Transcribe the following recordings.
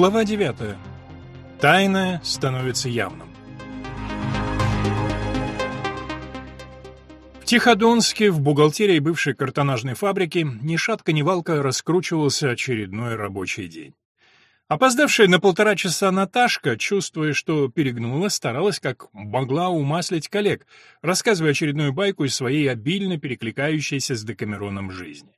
Глава 9. Тайное становится явным. В Тиходонске, в бухгалтерии бывшей картонажной фабрики, ни шатка ни валка раскручивался очередной рабочий день. Опоздавшая на полтора часа Наташка, чувствуя, что перегнула, старалась как могла умаслить коллег, рассказывая очередную байку из своей обильно перекликающейся с Декамероном жизни.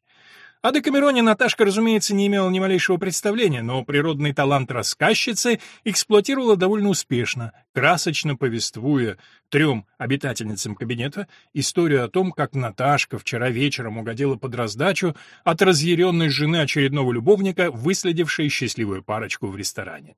О Декамероне Наташка, разумеется, не имела ни малейшего представления, но природный талант рассказчицы эксплуатировала довольно успешно, красочно повествуя трем обитательницам кабинета историю о том, как Наташка вчера вечером угодила под раздачу от разъяренной жены очередного любовника, выследившей счастливую парочку в ресторане.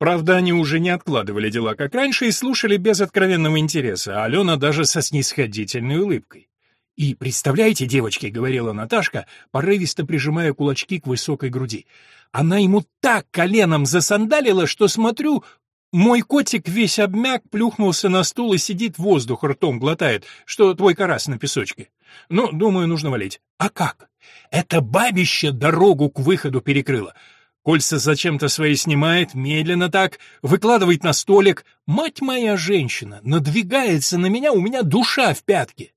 Правда, они уже не откладывали дела, как раньше, и слушали без откровенного интереса, а Алена даже со снисходительной улыбкой. «И представляете, девочки», — говорила Наташка, порывисто прижимая кулачки к высокой груди, «она ему так коленом засандалила, что, смотрю, мой котик весь обмяк, плюхнулся на стул и сидит воздух ртом глотает, что твой карас на песочке. Ну, думаю, нужно валить. А как? Это бабище дорогу к выходу перекрыло. Кольца зачем-то свои снимает, медленно так, выкладывает на столик. Мать моя женщина, надвигается на меня, у меня душа в пятке.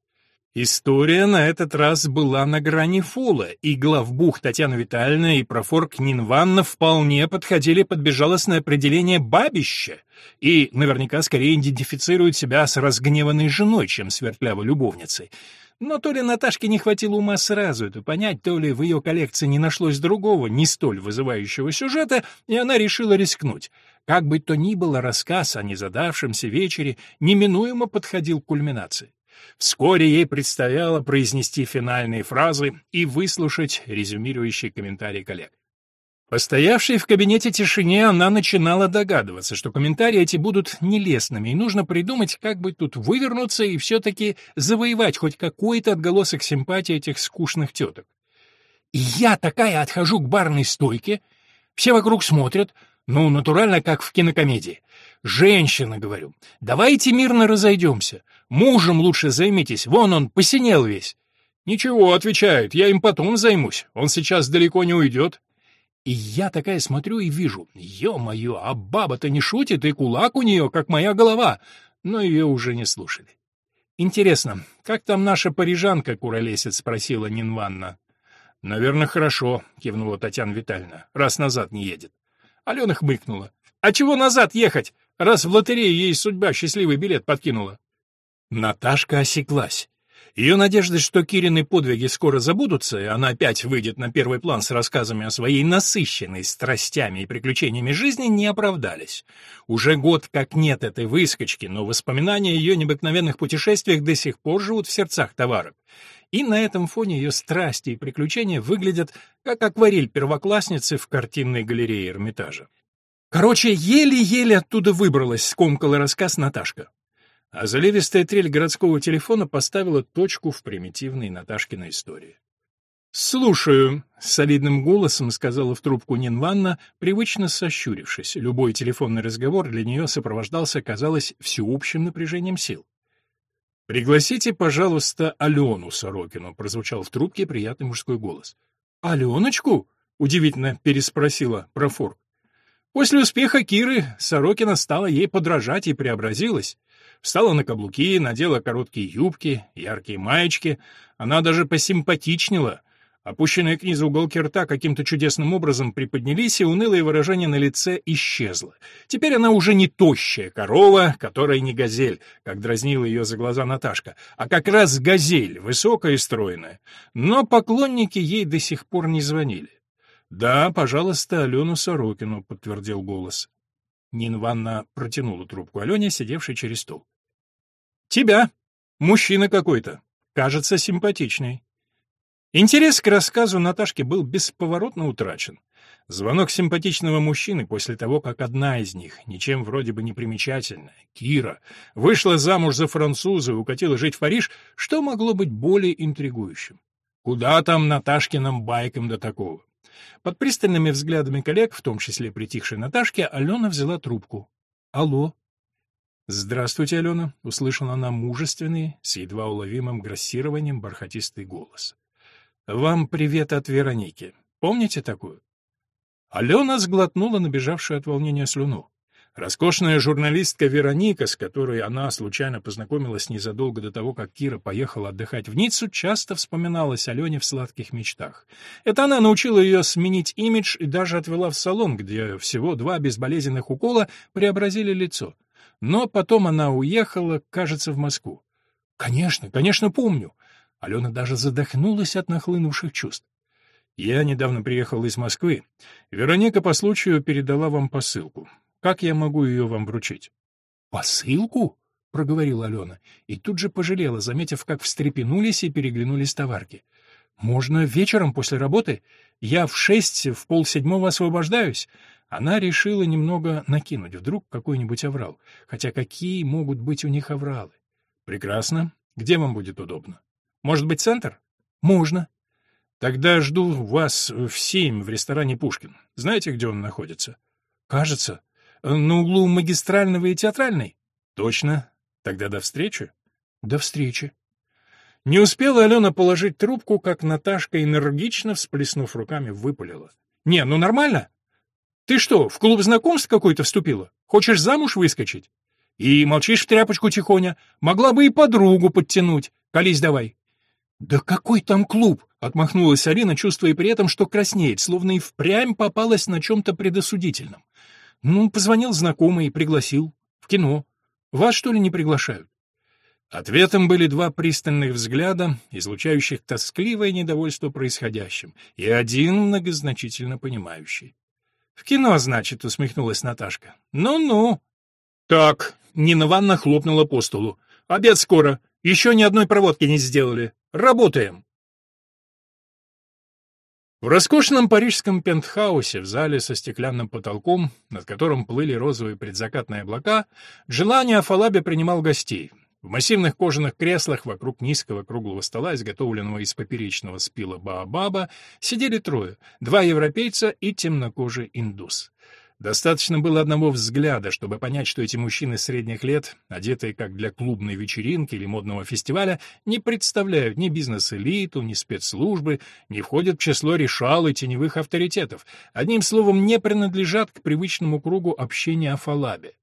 История на этот раз была на грани фула, и главбух Татьяна Витальевна и профорк Нин Ванна вполне подходили под безжалостное определение «бабище», и наверняка скорее идентифицируют себя с разгневанной женой, чем с вертлявой любовницей. Но то ли Наташке не хватило ума сразу это понять, то ли в ее коллекции не нашлось другого, не столь вызывающего сюжета, и она решила рискнуть. Как бы то ни было, рассказ о незадавшемся вечере неминуемо подходил к кульминации. Вскоре ей предстояло произнести финальные фразы и выслушать резюмирующий комментарий коллег. Постоявшей в кабинете тишине, она начинала догадываться, что комментарии эти будут нелестными, и нужно придумать, как бы тут вывернуться и все-таки завоевать хоть какой-то отголосок симпатии этих скучных теток. И я такая отхожу к барной стойке, все вокруг смотрят, ну, натурально, как в кинокомедии. «Женщина, — говорю, — давайте мирно разойдемся. Мужем лучше займитесь, вон он посинел весь». «Ничего, — отвечают, — я им потом займусь, он сейчас далеко не уйдет». И я такая смотрю и вижу, ё-моё, а баба-то не шутит, и кулак у нее, как моя голова. Но ее уже не слушали. «Интересно, как там наша парижанка, куролесец?» — спросила Нинванна. «Наверное, хорошо», — кивнула Татьяна Витальевна, — «раз назад не едет». Алена хмыкнула. «А чего назад ехать, раз в лотерее ей судьба счастливый билет подкинула?» Наташка осеклась. Ее надежды, что Кирины подвиги скоро забудутся, и она опять выйдет на первый план с рассказами о своей насыщенной страстями и приключениями жизни, не оправдались. Уже год как нет этой выскочки, но воспоминания о ее необыкновенных путешествиях до сих пор живут в сердцах товарок. И на этом фоне ее страсти и приключения выглядят как акварель первоклассницы в картинной галерее Эрмитажа. Короче, еле-еле оттуда выбралась, скомкала рассказ Наташка. А заливистая трель городского телефона поставила точку в примитивной Наташкиной истории. «Слушаю», — солидным голосом сказала в трубку Нинванна, привычно сощурившись. Любой телефонный разговор для нее сопровождался, казалось, всеобщим напряжением сил. «Пригласите, пожалуйста, Алену Сорокину», — прозвучал в трубке приятный мужской голос. «Аленочку?» — удивительно переспросила профорг. После успеха Киры Сорокина стала ей подражать и преобразилась. Встала на каблуки, надела короткие юбки, яркие маечки. Она даже посимпатичнела, Опущенные к низу уголки рта каким-то чудесным образом приподнялись, и унылое выражение на лице исчезло. Теперь она уже не тощая корова, которая не газель, как дразнила ее за глаза Наташка, а как раз газель, высокая и стройная. Но поклонники ей до сих пор не звонили. «Да, пожалуйста, Алену Сорокину», — подтвердил голос. Нина Ванна протянула трубку Алене, сидевшей через стол. «Тебя. Мужчина какой-то. Кажется, симпатичный». Интерес к рассказу Наташки был бесповоротно утрачен. Звонок симпатичного мужчины после того, как одна из них, ничем вроде бы не примечательная, Кира, вышла замуж за француза и укатила жить в Париж, что могло быть более интригующим? Куда там Наташкиным байкам до такого? Под пристальными взглядами коллег, в том числе притихшей Наташки, Алена взяла трубку. «Алло». «Здравствуйте, Алена», — услышала она мужественный, с едва уловимым грассированием бархатистый голос. «Вам привет от Вероники. Помните такую?» Алена сглотнула набежавшую от волнения слюну. Роскошная журналистка Вероника, с которой она случайно познакомилась незадолго до того, как Кира поехала отдыхать в Ниццу, часто вспоминалась Алене в сладких мечтах. Это она научила ее сменить имидж и даже отвела в салон, где всего два безболезненных укола преобразили лицо. Но потом она уехала, кажется, в Москву. «Конечно, конечно, помню!» Алена даже задохнулась от нахлынувших чувств. «Я недавно приехал из Москвы. Вероника по случаю передала вам посылку. Как я могу ее вам вручить? Посылку? проговорила Алена, и тут же пожалела, заметив, как встрепенулись и переглянулись товарки. Можно вечером после работы? Я в шесть, в полседьмого освобождаюсь. Она решила немного накинуть, вдруг какой-нибудь оврал. Хотя какие могут быть у них овралы? Прекрасно. Где вам будет удобно? Может быть, центр? Можно. Тогда жду вас в семь в ресторане Пушкин. Знаете, где он находится? Кажется, на углу магистрального и театральной? Точно. Тогда до встречи. До встречи. Не успела Алена положить трубку, как Наташка, энергично всплеснув руками, выпалила. «Не, ну нормально. Ты что, в клуб знакомств какой-то вступила? Хочешь замуж выскочить? И молчишь в тряпочку тихоня. Могла бы и подругу подтянуть. Колись давай». «Да какой там клуб?» — отмахнулась Арина, чувствуя при этом, что краснеет, словно и впрямь попалась на чем-то предосудительном. Ну, позвонил знакомый и пригласил. В кино. Вас, что ли, не приглашают? Ответом были два пристальных взгляда, излучающих тоскливое недовольство происходящим, и один многозначительно понимающий. «В кино, значит», — усмехнулась Наташка. «Ну-ну». «Так», — Нина Ванна хлопнула по столу. «Обед скоро. Еще ни одной проводки не сделали. Работаем». В роскошном парижском пентхаусе в зале со стеклянным потолком, над которым плыли розовые предзакатные облака, Джелани Афалаби принимал гостей. В массивных кожаных креслах вокруг низкого круглого стола, изготовленного из поперечного спила Баобаба, сидели трое — два европейца и темнокожий индус. Достаточно было одного взгляда, чтобы понять, что эти мужчины средних лет, одетые как для клубной вечеринки или модного фестиваля, не представляют ни бизнес-элиту, ни спецслужбы, не входят в число решал и теневых авторитетов, одним словом, не принадлежат к привычному кругу общения о Фалабе.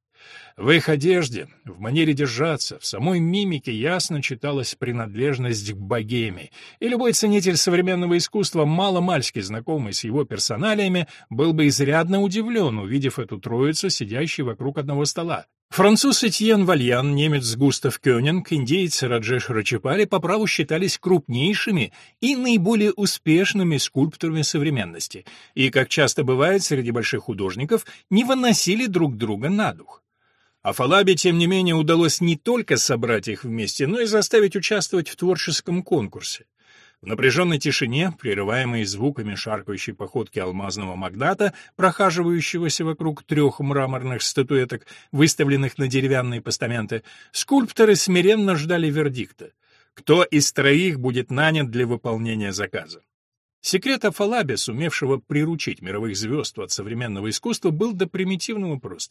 В их одежде, в манере держаться, в самой мимике ясно читалась принадлежность к богеме, и любой ценитель современного искусства, мало-мальски знакомый с его персоналиями, был бы изрядно удивлен, увидев эту троицу, сидящую вокруг одного стола. Француз Этьен Вальян, немец Густав Кёнинг, индейец Раджеш Рачапали по праву считались крупнейшими и наиболее успешными скульпторами современности, и, как часто бывает среди больших художников, не выносили друг друга на дух. А Фалабе, тем не менее, удалось не только собрать их вместе, но и заставить участвовать в творческом конкурсе. В напряженной тишине, прерываемой звуками шаркающей походки алмазного магната, прохаживающегося вокруг трех мраморных статуэток, выставленных на деревянные постаменты, скульпторы смиренно ждали вердикта. Кто из троих будет нанят для выполнения заказа? Секрет Афалаби, сумевшего приручить мировых звезд от современного искусства, был до примитивного прост.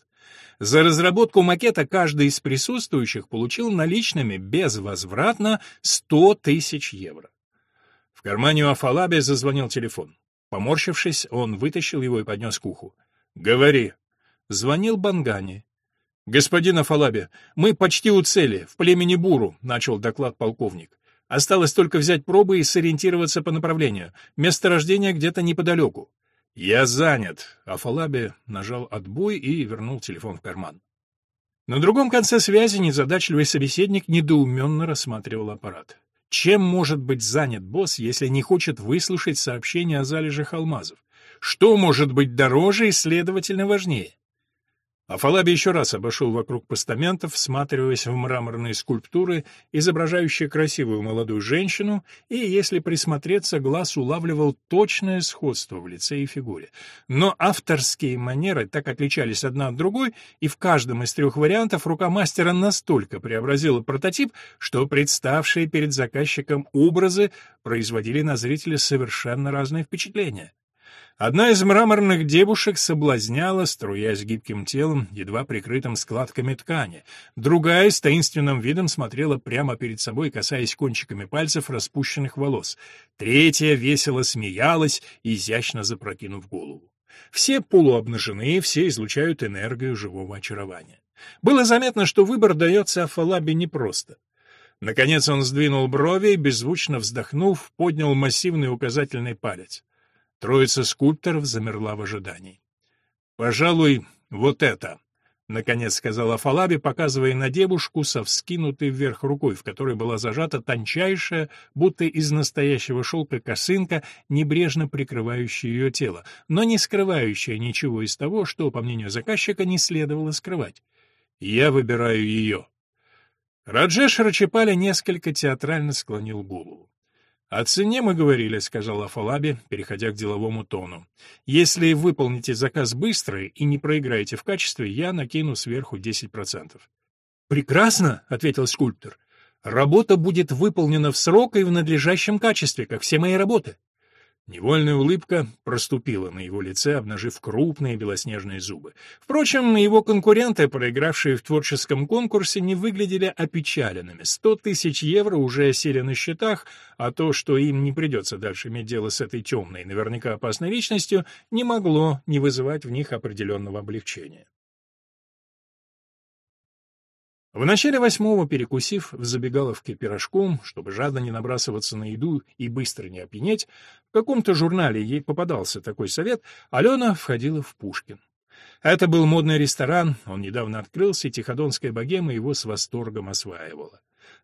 За разработку макета каждый из присутствующих получил наличными безвозвратно 100 тысяч евро. В кармане у Афалаби зазвонил телефон. Поморщившись, он вытащил его и поднес к уху. «Говори». Звонил Бангани. «Господин Афалаби, мы почти у цели, в племени Буру», — начал доклад полковник. Осталось только взять пробы и сориентироваться по направлению. Место рождения где-то неподалеку. «Я занят», — Афалаби нажал отбой и вернул телефон в карман. На другом конце связи незадачливый собеседник недоуменно рассматривал аппарат. Чем может быть занят босс, если не хочет выслушать сообщение о залежах алмазов? Что может быть дороже и, следовательно, важнее? Афалаби еще раз обошел вокруг постаментов, всматриваясь в мраморные скульптуры, изображающие красивую молодую женщину, и, если присмотреться, глаз улавливал точное сходство в лице и фигуре. Но авторские манеры так отличались одна от другой, и в каждом из трех вариантов рука мастера настолько преобразила прототип, что представшие перед заказчиком образы производили на зрителя совершенно разные впечатления. Одна из мраморных девушек соблазняла, струясь гибким телом, едва прикрытым складками ткани. Другая с таинственным видом смотрела прямо перед собой, касаясь кончиками пальцев распущенных волос. Третья весело смеялась, изящно запрокинув голову. Все полуобнажены, все излучают энергию живого очарования. Было заметно, что выбор дается Афалабе непросто. Наконец он сдвинул брови и, беззвучно вздохнув, поднял массивный указательный палец. Троица скульпторов замерла в ожидании. «Пожалуй, вот это», — наконец сказал Афалаби, показывая на девушку со вскинутой вверх рукой, в которой была зажата тончайшая, будто из настоящего шелка косынка, небрежно прикрывающая ее тело, но не скрывающая ничего из того, что, по мнению заказчика, не следовало скрывать. «Я выбираю ее». Раджеш Рачепали несколько театрально склонил голову. «О цене мы говорили», — сказал Афалаби, переходя к деловому тону. «Если выполните заказ быстро и не проиграете в качестве, я накину сверху 10%. «Прекрасно», — ответил скульптор. «Работа будет выполнена в срок и в надлежащем качестве, как все мои работы». Невольная улыбка проступила на его лице, обнажив крупные белоснежные зубы. Впрочем, его конкуренты, проигравшие в творческом конкурсе, не выглядели опечаленными. Сто тысяч евро уже осели на счетах, а то, что им не придется дальше иметь дело с этой темной, наверняка опасной личностью, не могло не вызывать в них определенного облегчения. В начале восьмого, перекусив в забегаловке пирожком, чтобы жадно не набрасываться на еду и быстро не опьянеть, в каком-то журнале ей попадался такой совет, Алена входила в Пушкин. Это был модный ресторан, он недавно открылся, и тиходонская богема его с восторгом осваивала.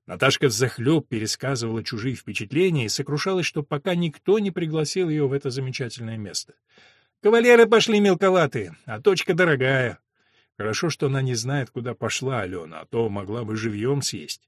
Наташка взахлеб пересказывала чужие впечатления и сокрушалась, что пока никто не пригласил ее в это замечательное место. «Кавалеры пошли мелковатые, а точка дорогая. Хорошо, что она не знает, куда пошла Алена, а то могла бы живьем съесть.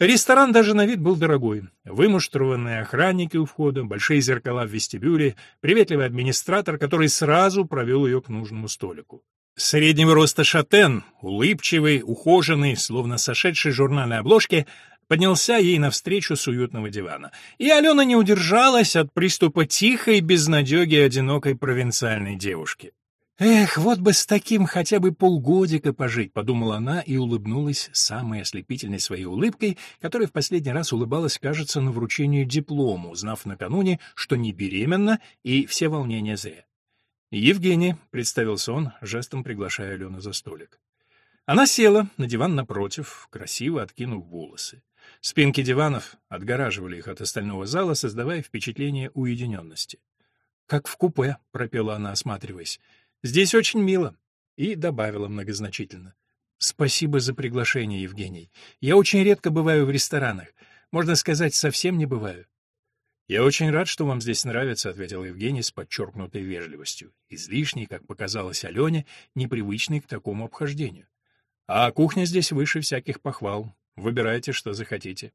Ресторан даже на вид был дорогой. Вымуштрованные охранники у входа, большие зеркала в вестибюле, приветливый администратор, который сразу провел ее к нужному столику. Среднего роста шатен, улыбчивый, ухоженный, словно сошедший с журнальной обложки, поднялся ей навстречу с уютного дивана. И Алена не удержалась от приступа тихой безнадеги одинокой провинциальной девушки. «Эх, вот бы с таким хотя бы полгодика пожить», — подумала она и улыбнулась самой ослепительной своей улыбкой, которая в последний раз улыбалась, кажется, на вручению диплома, узнав накануне, что не беременна и все волнения зря. «Евгений», — представился он, жестом приглашая Алену за столик. Она села на диван напротив, красиво откинув волосы. Спинки диванов отгораживали их от остального зала, создавая впечатление уединенности. «Как в купе», — пропела она, осматриваясь. Здесь очень мило. И добавила многозначительно. Спасибо за приглашение, Евгений. Я очень редко бываю в ресторанах. Можно сказать, совсем не бываю. «Я очень рад, что вам здесь нравится», — ответил Евгений с подчеркнутой вежливостью, излишней, как показалось Алене, непривычной к такому обхождению. «А кухня здесь выше всяких похвал. Выбирайте, что захотите».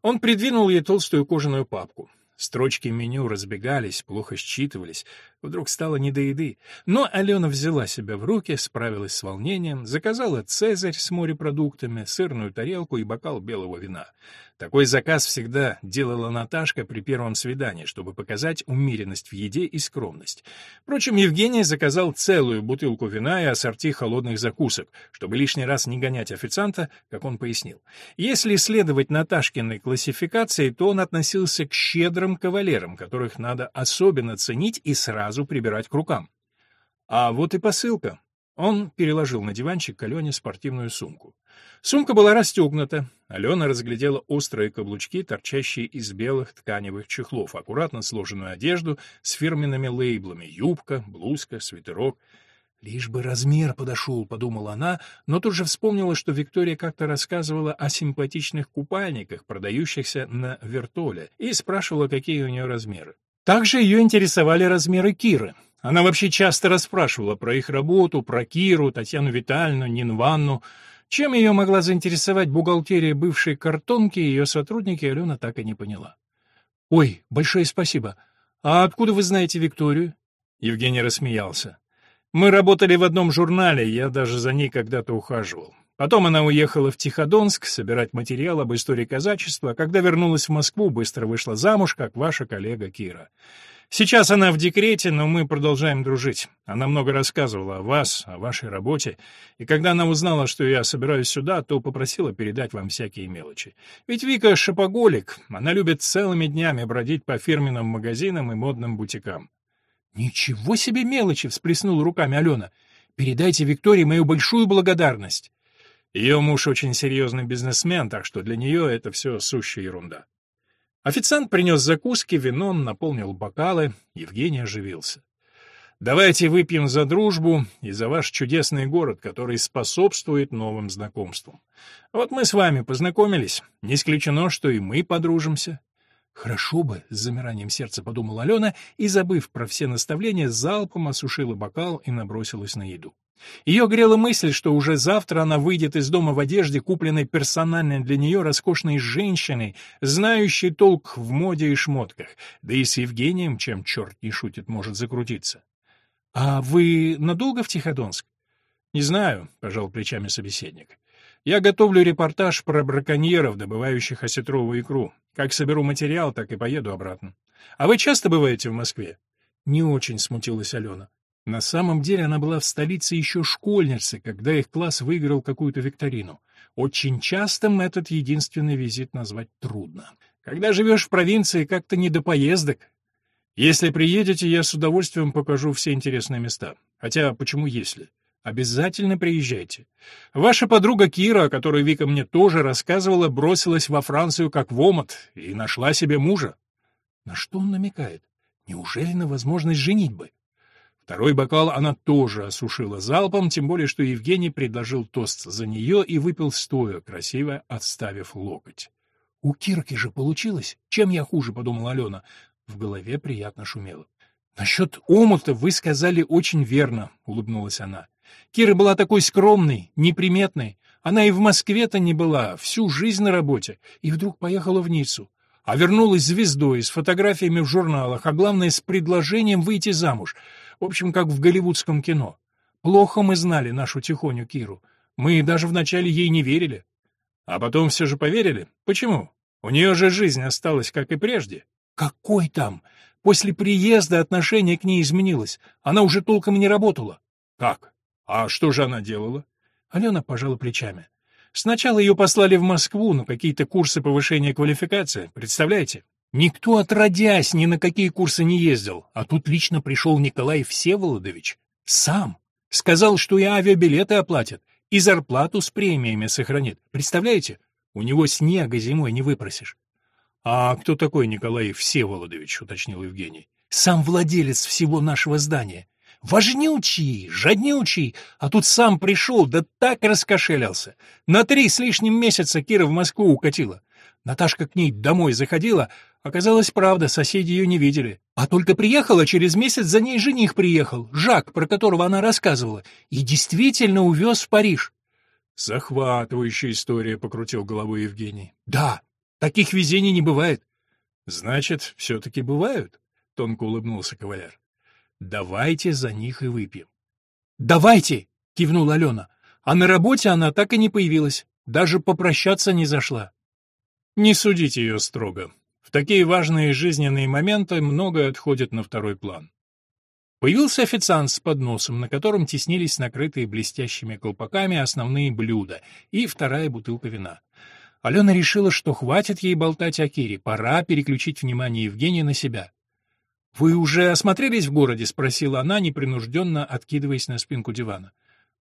Он придвинул ей толстую кожаную папку. Строчки меню разбегались, плохо считывались, вдруг стало не до еды. Но Алена взяла себя в руки, справилась с волнением, заказала «Цезарь» с морепродуктами, сырную тарелку и бокал белого вина. Такой заказ всегда делала Наташка при первом свидании, чтобы показать умеренность в еде и скромность. Впрочем, Евгений заказал целую бутылку вина и ассорти холодных закусок, чтобы лишний раз не гонять официанта, как он пояснил. Если следовать Наташкиной классификации, то он относился к щедрым кавалерам, которых надо особенно ценить и сразу прибирать к рукам. А вот и посылка. Он переложил на диванчик к Алене спортивную сумку. Сумка была расстегнута. Алена разглядела острые каблучки, торчащие из белых тканевых чехлов, аккуратно сложенную одежду с фирменными лейблами — юбка, блузка, свитерок. «Лишь бы размер подошел», — подумала она, но тут же вспомнила, что Виктория как-то рассказывала о симпатичных купальниках, продающихся на вертоле, и спрашивала, какие у нее размеры. Также ее интересовали размеры Киры. Она вообще часто расспрашивала про их работу, про Киру, Татьяну Витальевну, Нин Ванну. Чем ее могла заинтересовать бухгалтерия бывшей картонки, ее сотрудники Алена так и не поняла. «Ой, большое спасибо. А откуда вы знаете Викторию?» Евгений рассмеялся. «Мы работали в одном журнале, я даже за ней когда-то ухаживал. Потом она уехала в Тиходонск собирать материал об истории казачества, а когда вернулась в Москву, быстро вышла замуж, как ваша коллега Кира. Сейчас она в декрете, но мы продолжаем дружить. Она много рассказывала о вас, о вашей работе, и когда она узнала, что я собираюсь сюда, то попросила передать вам всякие мелочи. Ведь Вика шопоголик, она любит целыми днями бродить по фирменным магазинам и модным бутикам. «Ничего себе мелочи!» — всплеснула руками Алена. «Передайте Виктории мою большую благодарность». Ее муж очень серьезный бизнесмен, так что для нее это все сущая ерунда. Официант принес закуски, вино, наполнил бокалы. Евгений оживился. «Давайте выпьем за дружбу и за ваш чудесный город, который способствует новым знакомствам. Вот мы с вами познакомились. Не исключено, что и мы подружимся. «Хорошо бы», — с замиранием сердца подумала Алена и, забыв про все наставления, залпом осушила бокал и набросилась на еду. Ее грела мысль, что уже завтра она выйдет из дома в одежде, купленной персонально для нее роскошной женщиной, знающей толк в моде и шмотках, да и с Евгением, чем черт не шутит, может закрутиться. «А вы надолго в Тиходонск?» «Не знаю», — пожал плечами собеседник. «Я готовлю репортаж про браконьеров, добывающих осетровую икру. Как соберу материал, так и поеду обратно. А вы часто бываете в Москве? Не очень смутилась Алена. На самом деле она была в столице еще школьницей, когда их класс выиграл какую-то викторину. Очень частым этот единственный визит назвать трудно. Когда живешь в провинции, как-то не до поездок. Если приедете, я с удовольствием покажу все интересные места. Хотя, почему если? Обязательно приезжайте. Ваша подруга Кира, о которой Вика мне тоже рассказывала, бросилась во Францию как в омут и нашла себе мужа. На что он намекает? Неужели на возможность женитьбы? Второй бокал она тоже осушила залпом, тем более, что Евгений предложил тост за нее и выпил стоя, красиво отставив локоть. «У Кирки же получилось. Чем я хуже?» — подумала Алена. В голове приятно шумело. «Насчет омута вы сказали очень верно», — улыбнулась она. Кира была такой скромной, неприметной. Она и в Москве-то не была, всю жизнь на работе, и вдруг поехала в Ниццу. А вернулась звездой, с фотографиями в журналах, а главное, с предложением выйти замуж. В общем, как в голливудском кино. Плохо мы знали нашу тихоню Киру. Мы даже вначале ей не верили. А потом все же поверили. Почему? У нее же жизнь осталась, как и прежде. Какой там? После приезда отношение к ней изменилось. Она уже толком не работала. Как? А что же она делала? Алена пожала плечами. Сначала ее послали в Москву на какие-то курсы повышения квалификации, представляете? Никто отродясь ни на какие курсы не ездил, а тут лично пришел Николай Всеволодович. Сам. Сказал, что и авиабилеты оплатят, и зарплату с премиями сохранит. Представляете? У него снега зимой не выпросишь. «А кто такой Николай Всеволодович?» — уточнил Евгений. «Сам владелец всего нашего здания. Важнючий, жаднючий, а тут сам пришел, да так раскошелился. На три с лишним месяца Кира в Москву укатила. Наташка к ней домой заходила, оказалось, правда, соседи ее не видели. А только приехала, через месяц за ней жених приехал, Жак, про которого она рассказывала, и действительно увез в Париж. «Захватывающая история», — покрутил головой Евгений. «Да, таких везений не бывает». «Значит, все-таки бывают?» — тонко улыбнулся кавалер. Давайте за них и выпьем. Давайте, кивнула Алена. А на работе она так и не появилась, даже попрощаться не зашла. Не судите ее строго. Такие важные жизненные моменты многое отходит на второй план. Появился официант с подносом, на котором теснились накрытые блестящими колпаками основные блюда и вторая бутылка вина. Алена решила, что хватит ей болтать о Кире, пора переключить внимание Евгения на себя. «Вы уже осмотрелись в городе?» — спросила она, непринужденно откидываясь на спинку дивана.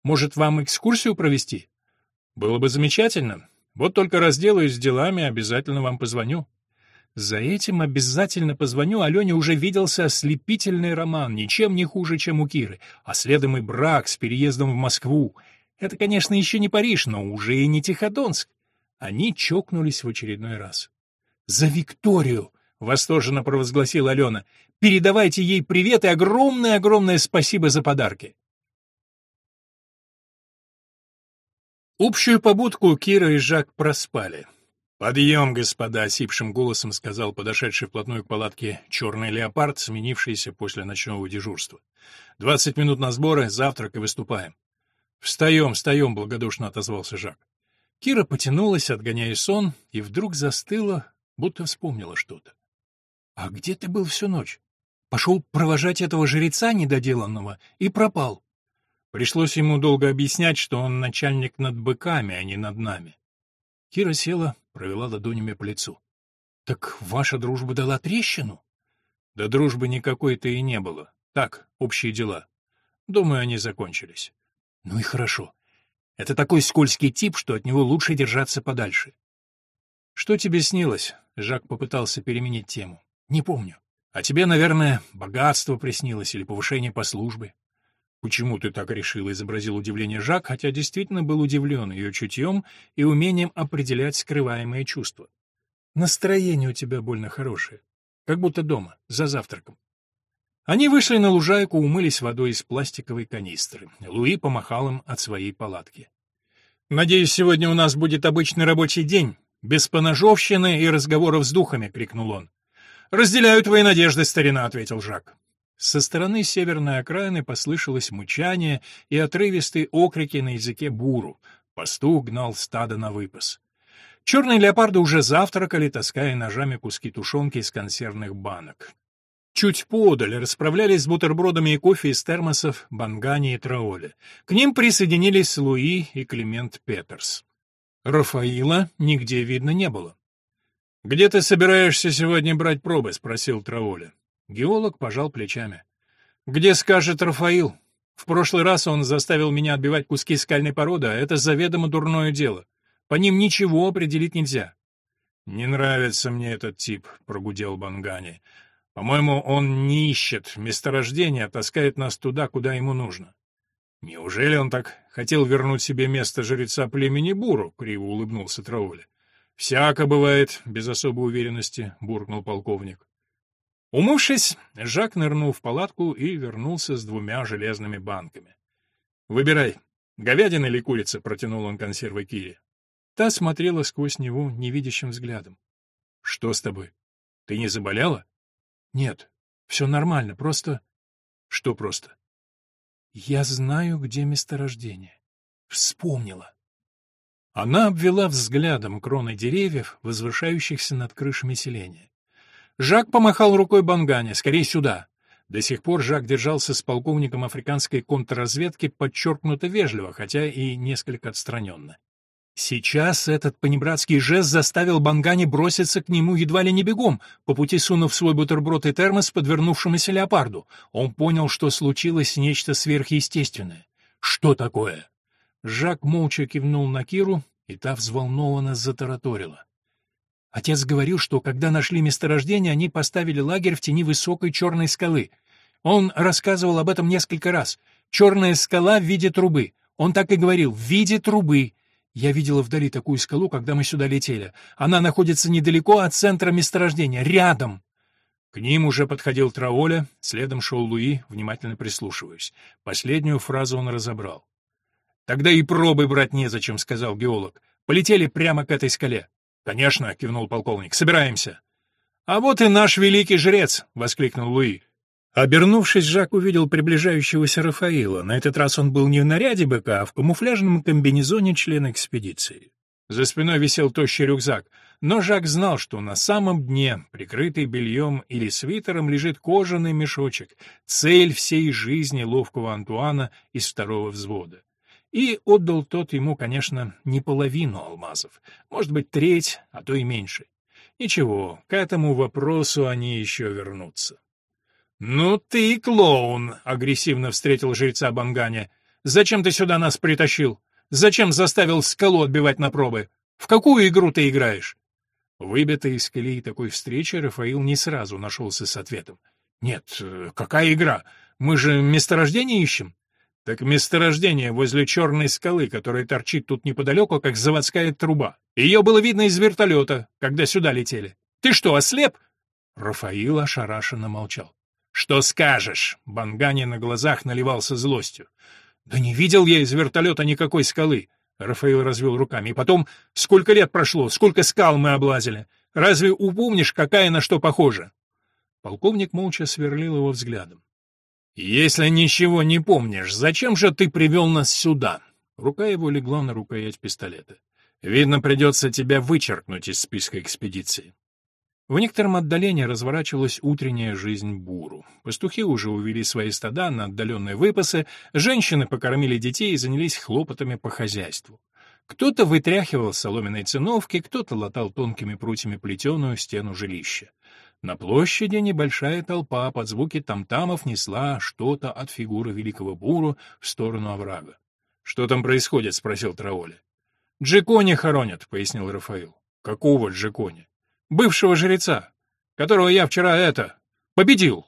«Может, вам экскурсию провести?» «Было бы замечательно. Вот только разделаюсь с делами, обязательно вам позвоню». За этим обязательно позвоню, Алене уже виделся ослепительный роман, ничем не хуже, чем у Киры, а следом и брак с переездом в Москву. Это, конечно, еще не Париж, но уже и не Тиходонск. Они чокнулись в очередной раз. «За Викторию!» — восторженно провозгласила Алена. «Передавайте ей привет и огромное-огромное спасибо за подарки». Общую побудку Кира и Жак проспали. «Подъем, господа!» — осипшим голосом сказал подошедший вплотную к палатке черный леопард, сменившийся после ночного дежурства. «Двадцать минут на сборы, завтрак и выступаем». «Встаем, встаем!» — благодушно отозвался Жак. Кира потянулась, отгоняя сон, и вдруг застыла, будто вспомнила что-то. «А где ты был всю ночь? Пошел провожать этого жреца недоделанного и пропал». Пришлось ему долго объяснять, что он начальник над быками, а не над нами. Кира села, провела ладонями по лицу. «Так ваша дружба дала трещину?» «Да дружбы никакой-то и не было. Так, общие дела. Думаю, они закончились. Ну и хорошо. Это такой скользкий тип, что от него лучше держаться подальше. Что тебе снилось? Жак попытался переменить тему. Не помню. А тебе, наверное, богатство приснилось или повышение по службе. Почему ты так решил? изобразил удивление Жак, хотя действительно был удивлен ее чутьем и умением определять скрываемые чувства. Настроение у тебя больно хорошее. Как будто дома, за завтраком. Они вышли на лужайку, умылись водой из пластиковой канистры. Луи помахал им от своей палатки. «Надеюсь, сегодня у нас будет обычный рабочий день, без поножовщины и разговоров с духами», — крикнул он. «Разделяю твои надежды, старина», — ответил Жак. Со стороны северной окраины послышалось мучание и отрывистые окрики на языке буру. Пастух гнал стадо на выпас. Черные леопарды уже завтракали, таская ножами куски тушенки из консервных банок. Чуть подаль расправлялись с бутербродами и кофе из термосов Бангани и Траоля. К ним присоединились Луи и Климент Петерс. Рафаила нигде видно не было. «Где ты собираешься сегодня брать пробы?» — спросил Траоля. Геолог пожал плечами. «Где скажет Рафаил? В прошлый раз он заставил меня отбивать куски скальной породы, а это заведомо дурное дело. По ним ничего определить нельзя. «Не нравится мне этот тип», — прогудел Бангани. «По-моему, он не ищет месторождения, а таскает нас туда, куда ему нужно». «Неужели он так хотел вернуть себе место жреца племени Буру?» — криво улыбнулся Трауля. «Всяко бывает», — без особой уверенности буркнул полковник. Умывшись, Жак нырнул в палатку и вернулся с двумя железными банками. «Выбирай, говядина или курица?» — протянул он консервы Кири. Та смотрела сквозь него невидящим взглядом. «Что с тобой? Ты не заболела?» «Нет, все нормально, просто...» «Что просто?» «Я знаю, где месторождение. Вспомнила». Она обвела взглядом кроны деревьев, возвышающихся над крышами селения. Жак помахал рукой Бангане, скорее сюда. До сих пор Жак держался с полковником африканской контрразведки подчеркнуто вежливо, хотя и несколько отстраненно. Сейчас этот понебратский жест заставил Бангани броситься к нему едва ли не бегом, по пути сунув свой бутерброд и термос подвернувшемуся леопарду. Он понял, что случилось нечто сверхъестественное. «Что такое?» Жак молча кивнул на Киру, и та взволнованно затараторила. Отец говорил, что когда нашли месторождение, они поставили лагерь в тени высокой черной скалы. Он рассказывал об этом несколько раз. Черная скала в виде трубы. Он так и говорил «в виде трубы». Я видела вдали такую скалу, когда мы сюда летели. Она находится недалеко от центра месторождения, рядом. К ним уже подходил Траоля, следом шел Луи, внимательно прислушиваясь. Последнюю фразу он разобрал. «Тогда и пробы брать незачем», — сказал геолог. «Полетели прямо к этой скале». «Конечно», — кивнул полковник, — «собираемся». «А вот и наш великий жрец!» — воскликнул Луи. Обернувшись, Жак увидел приближающегося Рафаила. На этот раз он был не в наряде быка, а в камуфляжном комбинезоне члена экспедиции. За спиной висел тощий рюкзак, но Жак знал, что на самом дне, прикрытый бельем или свитером, лежит кожаный мешочек, цель всей жизни ловкого Антуана из второго взвода. И отдал тот ему, конечно, не половину алмазов, может быть, треть, а то и меньше. Ничего, к этому вопросу они еще вернутся. «Ну ты клоун!» — агрессивно встретил жреца Банганя. «Зачем ты сюда нас притащил? Зачем заставил скалу отбивать на пробы? В какую игру ты играешь?» Выбитый из колеи такой встречи, Рафаил не сразу нашелся с ответом. «Нет, какая игра? Мы же месторождение ищем?» «Так месторождение возле черной скалы, которая торчит тут неподалеку, как заводская труба. Ее было видно из вертолета, когда сюда летели. Ты что, ослеп?» Рафаил ошарашенно молчал. «Что скажешь?» — Бангани на глазах наливался злостью. «Да не видел я из вертолета никакой скалы!» — Рафаил развел руками. «И потом, сколько лет прошло, сколько скал мы облазили! Разве упомнишь, какая на что похожа?» Полковник молча сверлил его взглядом. «Если ничего не помнишь, зачем же ты привел нас сюда?» Рука его легла на рукоять пистолета. «Видно, придется тебя вычеркнуть из списка экспедиции». В некотором отдалении разворачивалась утренняя жизнь буру. Пастухи уже увели свои стада на отдаленные выпасы, женщины покормили детей и занялись хлопотами по хозяйству. Кто-то вытряхивал соломенные циновки, кто-то латал тонкими прутьями плетеную стену жилища. На площади небольшая толпа под звуки тамтамов несла что-то от фигуры великого буру в сторону оврага. «Что там происходит?» — спросил Траоли. «Джекони хоронят», — пояснил Рафаил. «Какого Джекони?» «Бывшего жреца, которого я вчера это... победил!»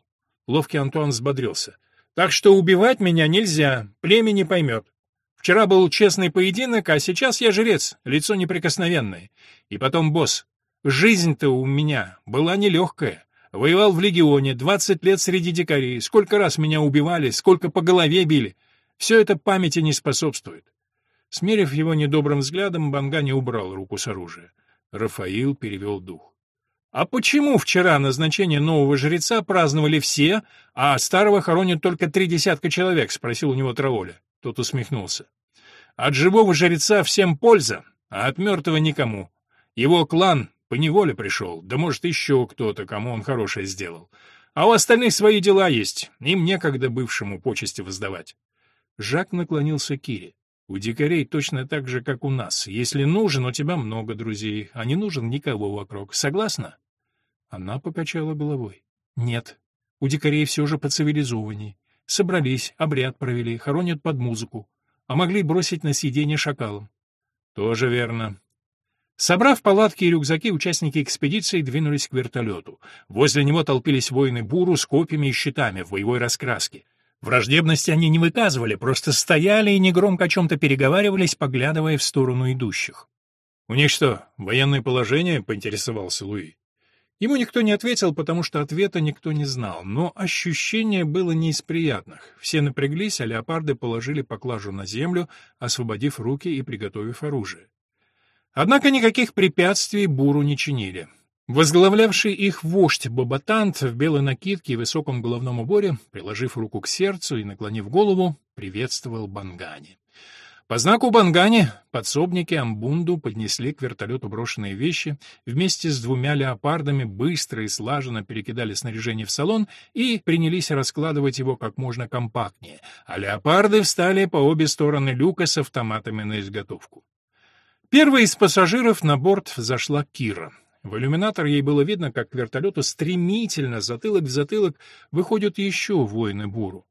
Ловкий Антуан взбодрился. «Так что убивать меня нельзя, племя не поймет. Вчера был честный поединок, а сейчас я жрец, лицо неприкосновенное. И потом, босс, жизнь-то у меня была нелегкая. Воевал в легионе, двадцать лет среди дикарей, сколько раз меня убивали, сколько по голове били. Все это памяти не способствует. Смерив его недобрым взглядом, Бангани убрал руку с оружия. Рафаил перевел дух. «А почему вчера назначение нового жреца праздновали все, а старого хоронят только три десятка человек?» — спросил у него Траоля. Тот усмехнулся. «От живого жреца всем польза, а от мертвого никому. Его клан поневоле пришел, да может еще кто-то, кому он хорошее сделал. А у остальных свои дела есть, им некогда бывшему почести воздавать». Жак наклонился к Кире. У дикарей точно так же, как у нас. Если нужен, у тебя много друзей, а не нужен никого вокруг. Согласна?» Она покачала головой. «Нет. У дикарей все же поцивилизованней. Собрались, обряд провели, хоронят под музыку. А могли бросить на сиденье шакалом». «Тоже верно». Собрав палатки и рюкзаки, участники экспедиции двинулись к вертолету. Возле него толпились воины Буру с копьями и щитами в боевой раскраске. Враждебности они не выказывали, просто стояли и негромко о чем-то переговаривались, поглядывая в сторону идущих. «У них что, военное положение?» — поинтересовался Луи. Ему никто не ответил, потому что ответа никто не знал, но ощущение было не из приятных. Все напряглись, а леопарды положили поклажу на землю, освободив руки и приготовив оружие. Однако никаких препятствий буру не чинили. Возглавлявший их вождь Бабатант в белой накидке и высоком головном уборе, приложив руку к сердцу и наклонив голову, приветствовал Бангани. По знаку Бангани подсобники Амбунду поднесли к вертолету брошенные вещи, вместе с двумя леопардами быстро и слаженно перекидали снаряжение в салон и принялись раскладывать его как можно компактнее, а леопарды встали по обе стороны люка с автоматами на изготовку. Первой из пассажиров на борт зашла Кира — в иллюминатор ей было видно, как к вертолету стремительно, затылок в затылок, выходят еще воины Буру.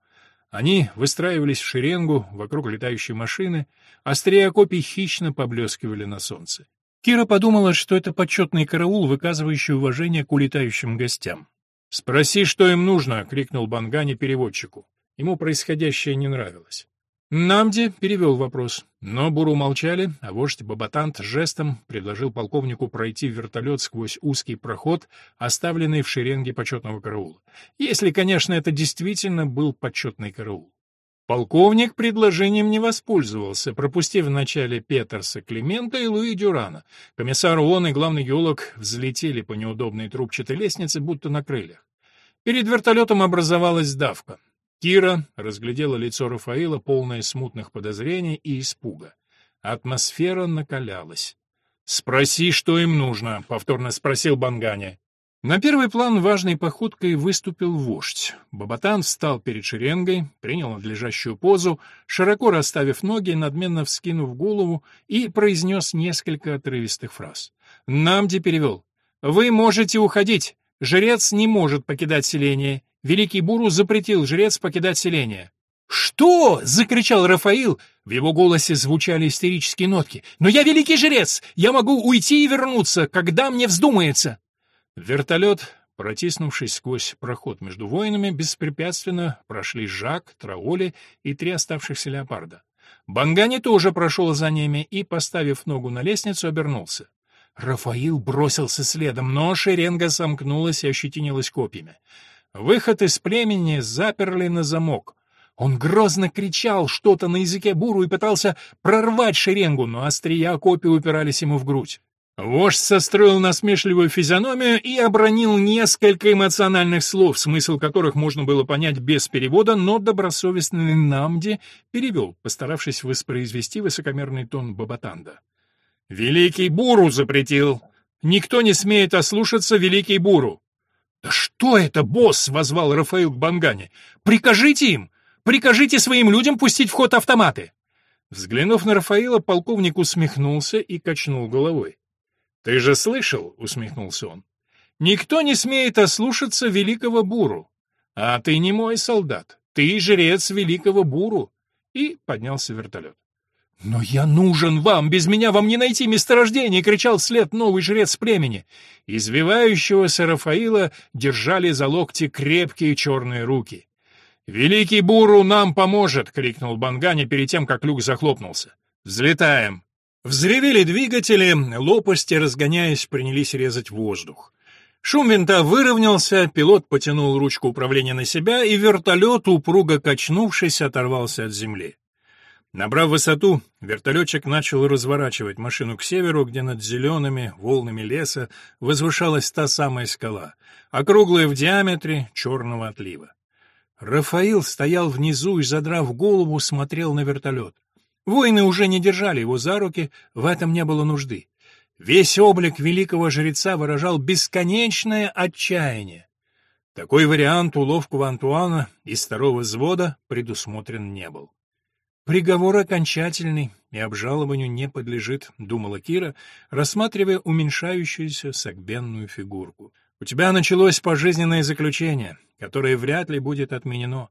Они выстраивались в шеренгу вокруг летающей машины, острия копий хищно поблескивали на солнце. Кира подумала, что это почетный караул, выказывающий уважение к улетающим гостям. «Спроси, что им нужно!» — крикнул Бангани переводчику. Ему происходящее не нравилось. Намди перевел вопрос, но буру молчали, а вождь Бабатант жестом предложил полковнику пройти вертолет сквозь узкий проход, оставленный в шеренге почетного караула. Если, конечно, это действительно был почетный караул. Полковник предложением не воспользовался, пропустив вначале Петерса Климента и Луи Дюрана. Комиссар ООН и главный геолог взлетели по неудобной трубчатой лестнице, будто на крыльях. Перед вертолетом образовалась давка. Кира разглядела лицо Рафаила, полное смутных подозрений и испуга. Атмосфера накалялась. «Спроси, что им нужно», — повторно спросил Бангани. На первый план важной походкой выступил вождь. Бабатан встал перед шеренгой, принял надлежащую позу, широко расставив ноги, надменно вскинув голову и произнес несколько отрывистых фраз. Намди перевел. «Вы можете уходить. Жрец не может покидать селение. Великий Буру запретил жрец покидать селение. «Что?» — закричал Рафаил. В его голосе звучали истерические нотки. «Но я великий жрец! Я могу уйти и вернуться, когда мне вздумается!» Вертолет, протиснувшись сквозь проход между воинами, беспрепятственно прошли Жак, Траоли и три оставшихся леопарда. Бангани тоже прошел за ними и, поставив ногу на лестницу, обернулся. Рафаил бросился следом, но шеренга сомкнулась и ощетинилась копьями. Выход из племени заперли на замок. Он грозно кричал что-то на языке буру и пытался прорвать шеренгу, но острия копий упирались ему в грудь. Вождь состроил насмешливую физиономию и обронил несколько эмоциональных слов, смысл которых можно было понять без перевода, но добросовестный Намди перевел, постаравшись воспроизвести высокомерный тон Бабатанда. «Великий Буру запретил! Никто не смеет ослушаться Великий Буру! «Да что это, босс?» — возвал Рафаил к Бангане. «Прикажите им! Прикажите своим людям пустить в ход автоматы!» Взглянув на Рафаила, полковник усмехнулся и качнул головой. «Ты же слышал?» — усмехнулся он. Никто не смеет ослушаться великого Буру. А ты не мой солдат, ты жрец великого Буру. И поднялся вертолет. «Но я нужен вам! Без меня вам не найти месторождение!» — кричал вслед новый жрец племени. Извивающегося Рафаила держали за локти крепкие черные руки. «Великий Буру нам поможет!» — крикнул Бангани перед тем, как люк захлопнулся. «Взлетаем!» Взревели двигатели, лопасти, разгоняясь, принялись резать воздух. Шум винта выровнялся, пилот потянул ручку управления на себя, и вертолет, упруго качнувшись, оторвался от земли. Набрав высоту, вертолетчик начал разворачивать машину к северу, где над зелеными волнами леса возвышалась та самая скала, округлая в диаметре черного отлива. Рафаил стоял внизу и, задрав голову, смотрел на вертолет. Воины уже не держали его за руки, в этом не было нужды. Весь облик великого жреца выражал бесконечное отчаяние. Такой вариант уловку Антуана из второго взвода предусмотрен не был. «Приговор окончательный и обжалованию не подлежит», — думала Кира, рассматривая уменьшающуюся сагбенную фигурку. «У тебя началось пожизненное заключение, которое вряд ли будет отменено.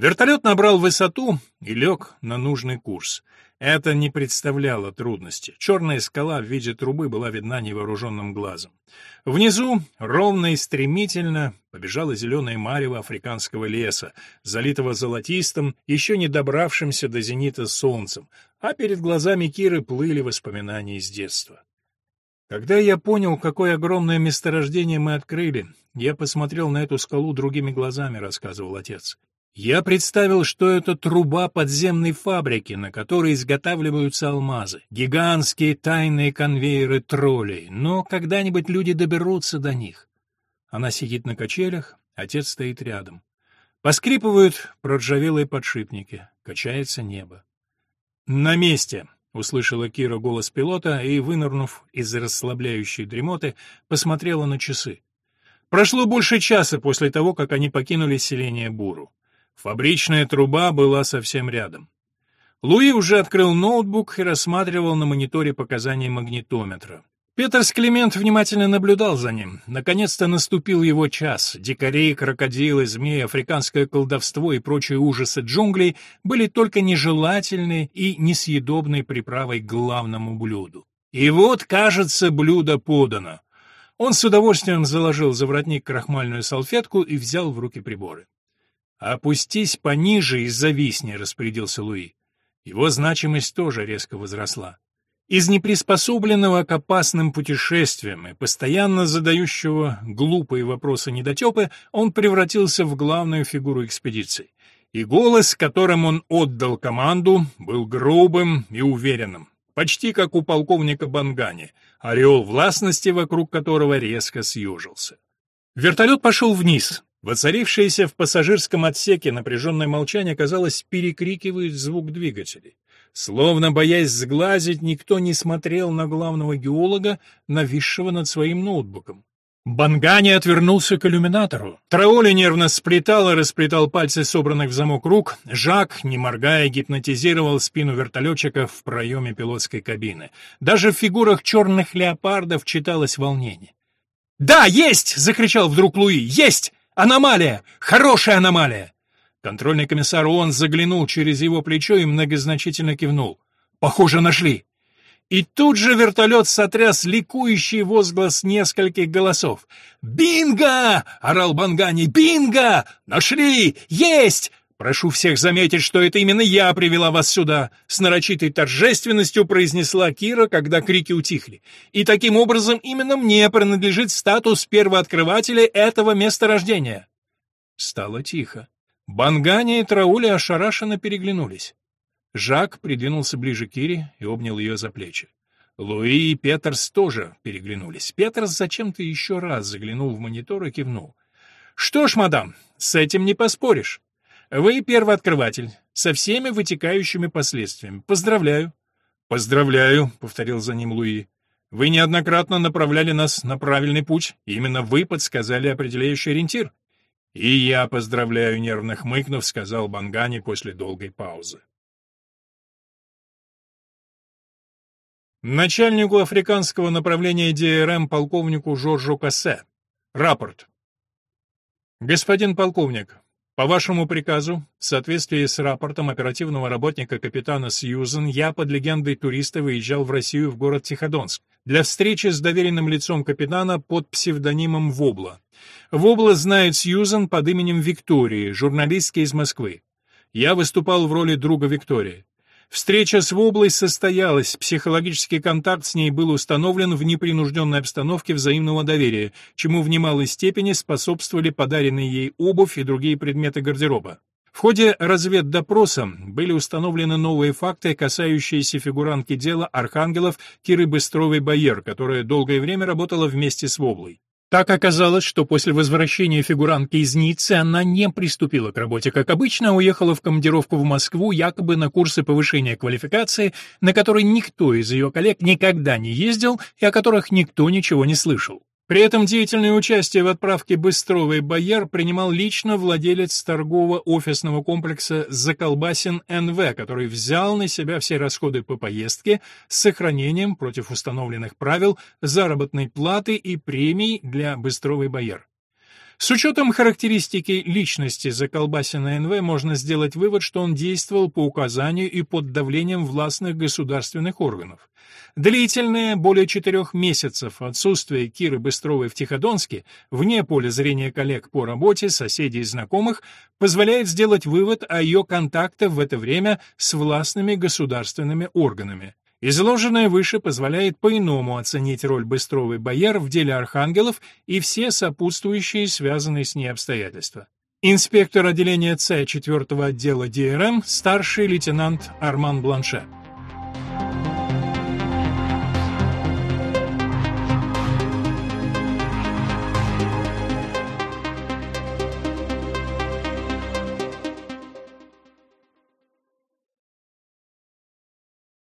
Вертолет набрал высоту и лег на нужный курс. Это не представляло трудности. Черная скала в виде трубы была видна невооруженным глазом. Внизу, ровно и стремительно, побежало зеленое марево африканского леса, залитого золотистым, еще не добравшимся до зенита солнцем, а перед глазами Киры плыли воспоминания из детства. Когда я понял, какое огромное месторождение мы открыли, я посмотрел на эту скалу другими глазами, рассказывал отец. Я представил, что это труба подземной фабрики, на которой изготавливаются алмазы, гигантские тайные конвейеры троллей, но когда-нибудь люди доберутся до них. Она сидит на качелях, отец стоит рядом. Поскрипывают проржавелые подшипники, качается небо. «На месте!» — услышала Кира голос пилота и, вынырнув из расслабляющей дремоты, посмотрела на часы. Прошло больше часа после того, как они покинули селение Буру. Фабричная труба была совсем рядом. Луи уже открыл ноутбук и рассматривал на мониторе показания магнитометра. Петр Склемент внимательно наблюдал за ним. Наконец-то наступил его час. Дикари, крокодилы, змеи, африканское колдовство и прочие ужасы джунглей были только нежелательной и несъедобной приправой к главному блюду. И вот, кажется, блюдо подано. Он с удовольствием заложил за воротник крахмальную салфетку и взял в руки приборы. «Опустись пониже и зависни», — распорядился Луи. Его значимость тоже резко возросла. Из неприспособленного к опасным путешествиям и постоянно задающего глупые вопросы недотепы он превратился в главную фигуру экспедиции. И голос, которым он отдал команду, был грубым и уверенным, почти как у полковника Бангани, орел властности, вокруг которого резко съежился. Вертолет пошел вниз, Воцарившееся в пассажирском отсеке напряженное молчание, казалось, перекрикивает звук двигателей. Словно боясь сглазить, никто не смотрел на главного геолога, нависшего над своим ноутбуком. Бангани отвернулся к иллюминатору. Траули нервно сплетал и расплетал пальцы собранных в замок рук. Жак, не моргая, гипнотизировал спину вертолетчика в проеме пилотской кабины. Даже в фигурах черных леопардов читалось волнение. «Да, есть!» — закричал вдруг Луи. «Есть! Аномалия! Хорошая аномалия!» Контрольный комиссар ООН заглянул через его плечо и многозначительно кивнул. «Похоже, нашли!» И тут же вертолет сотряс ликующий возглас нескольких голосов. «Бинго!» — орал Бангани. «Бинго! Нашли! Есть! «Прошу всех заметить, что это именно я привела вас сюда», — с нарочитой торжественностью произнесла Кира, когда крики утихли. «И таким образом именно мне принадлежит статус первооткрывателя этого месторождения». Стало тихо. Бангани и Траули ошарашенно переглянулись. Жак придвинулся ближе к Кире и обнял ее за плечи. Луи и Петерс тоже переглянулись. Петерс зачем-то еще раз заглянул в монитор и кивнул. «Что ж, мадам, с этим не поспоришь. Вы первооткрыватель, со всеми вытекающими последствиями. Поздравляю. Поздравляю, повторил за ним Луи. Вы неоднократно направляли нас на правильный путь, именно вы подсказали определяющий ориентир. И я поздравляю, нервно хмыкнув, сказал Бангани после долгой паузы. Начальнику африканского направления ДРМ полковнику Жоржу Кассе Рапорт. Господин полковник, по вашему приказу, в соответствии с рапортом оперативного работника капитана Сьюзен, я под легендой туриста выезжал в Россию в город Тиходонск для встречи с доверенным лицом капитана под псевдонимом Вобла. Вобла знает Сьюзен под именем Виктории, журналистки из Москвы. Я выступал в роли друга Виктории. Встреча с Воблой состоялась, психологический контакт с ней был установлен в непринужденной обстановке взаимного доверия, чему в немалой степени способствовали подаренные ей обувь и другие предметы гардероба. В ходе разведдопроса были установлены новые факты, касающиеся фигурантки дела Архангелов Киры Быстровой-Байер, которая долгое время работала вместе с Воблой. Так оказалось, что после возвращения фигурантки из Ниццы она не приступила к работе, как обычно, уехала в командировку в Москву якобы на курсы повышения квалификации, на которые никто из ее коллег никогда не ездил и о которых никто ничего не слышал. При этом деятельное участие в отправке Быстрова и Бояр принимал лично владелец торгового офисного комплекса «Заколбасин НВ», который взял на себя все расходы по поездке с сохранением, против установленных правил, заработной платы и премий для Быстрова и Бояр. С учетом характеристики личности Заколбасина НВ можно сделать вывод, что он действовал по указанию и под давлением властных государственных органов. Длительное, более четырех месяцев, отсутствие Киры Быстровой в Тиходонске, вне поля зрения коллег по работе, соседей и знакомых, позволяет сделать вывод о ее контактах в это время с властными государственными органами. Изложенное выше позволяет по-иному оценить роль Быстровой Бояр в деле архангелов и все сопутствующие, связанные с ней обстоятельства. Инспектор отделения С 4 отдела ДРМ, старший лейтенант Арман Бланше.